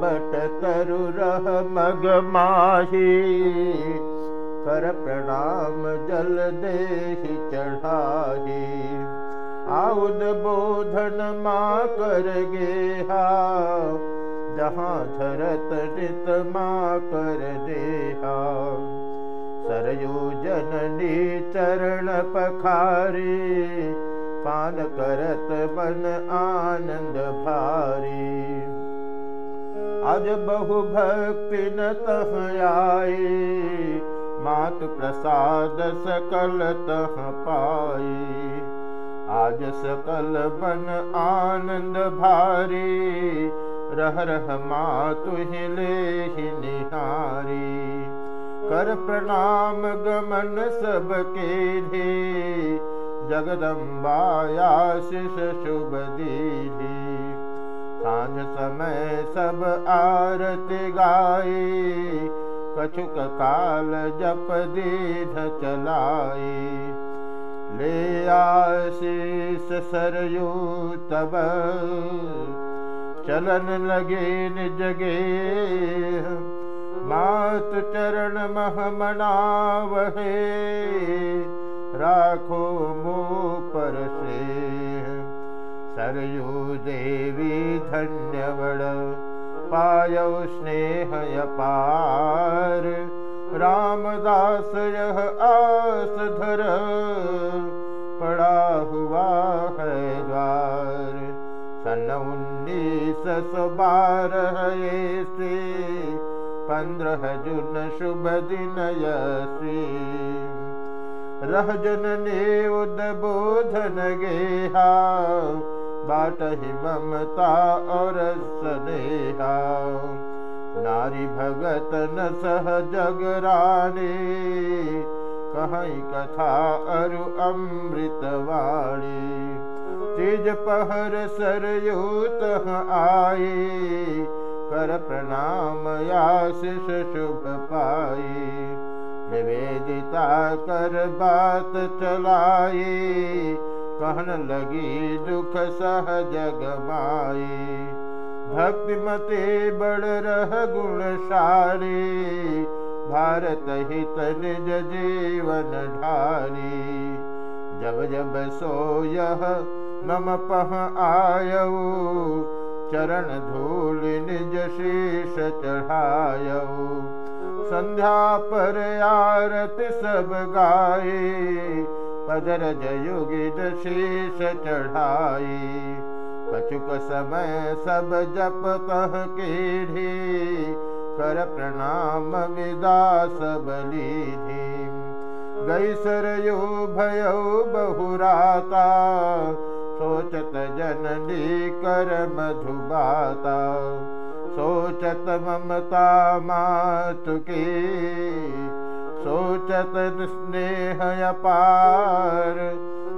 But तरु रह मग माही। कर प्रणाम जल दे चढ़ाही। आउद बोधन माँ कर गेहा। जहाँ धरत नित माँ कर देहा। सरयू जननी चरण पखारी। पान करत मन आनंद भारी आज बहु भक्ति तह आए मात प्रसाद सकल तह पाई। आज सकल मन आनंद भारी रह रह मातु ले निहारी। कर प्रणाम गमन सबके जगदम्बायाशिष शुभ दीदी सांझ समय सब आरती गाए कछुक काल जप दीध चलाए ले आशीष सरयू तब चलन लगे निज गे। मात चरण मह मनावहे राखो से सरयू देवी धन्यवड़ पायौ स्नेह पार। रामदास यह आस धर पड़ा हुआ है द्वार। सन उन्नीस सौ बारह से पंद्रह जुन शुभ दिन यसी रह जनने उद्बोधन गेहा बाट ही ममता और सनेहा। नारी भगत न सह जगराने कहीं कथा अरु अमृत वाणी तेज पहर सरयूत आए कर प्रणाम आशिष शुभ पाई निवेदिता कर बात चलाई कहन लगी दुख सह जग माई भक्ति मते बड़ रह गुणशाली भारत हित निज जीवन ढारी जब जब सो यह मम पह आयऊ चरण धूल निज शीश चढ़ाय। संध्या पर आरत सब गाए पदर जयुगिद शीश चढ़ाई। कछुक समय सब जप कह केढ़ी। कर प्रणाम विदा सब लीधी। गई सरयो भयो बहुराता। सोचत जननी कर मधुबाता। सोचत ममता मातु के सोचत स्नेह अपार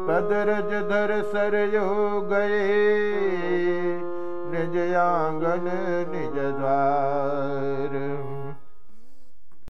पदरज धर सरयो गए निज आंगन निज द्वार